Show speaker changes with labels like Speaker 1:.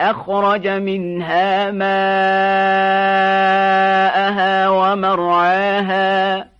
Speaker 1: أخرج منها ماءها ومرعاها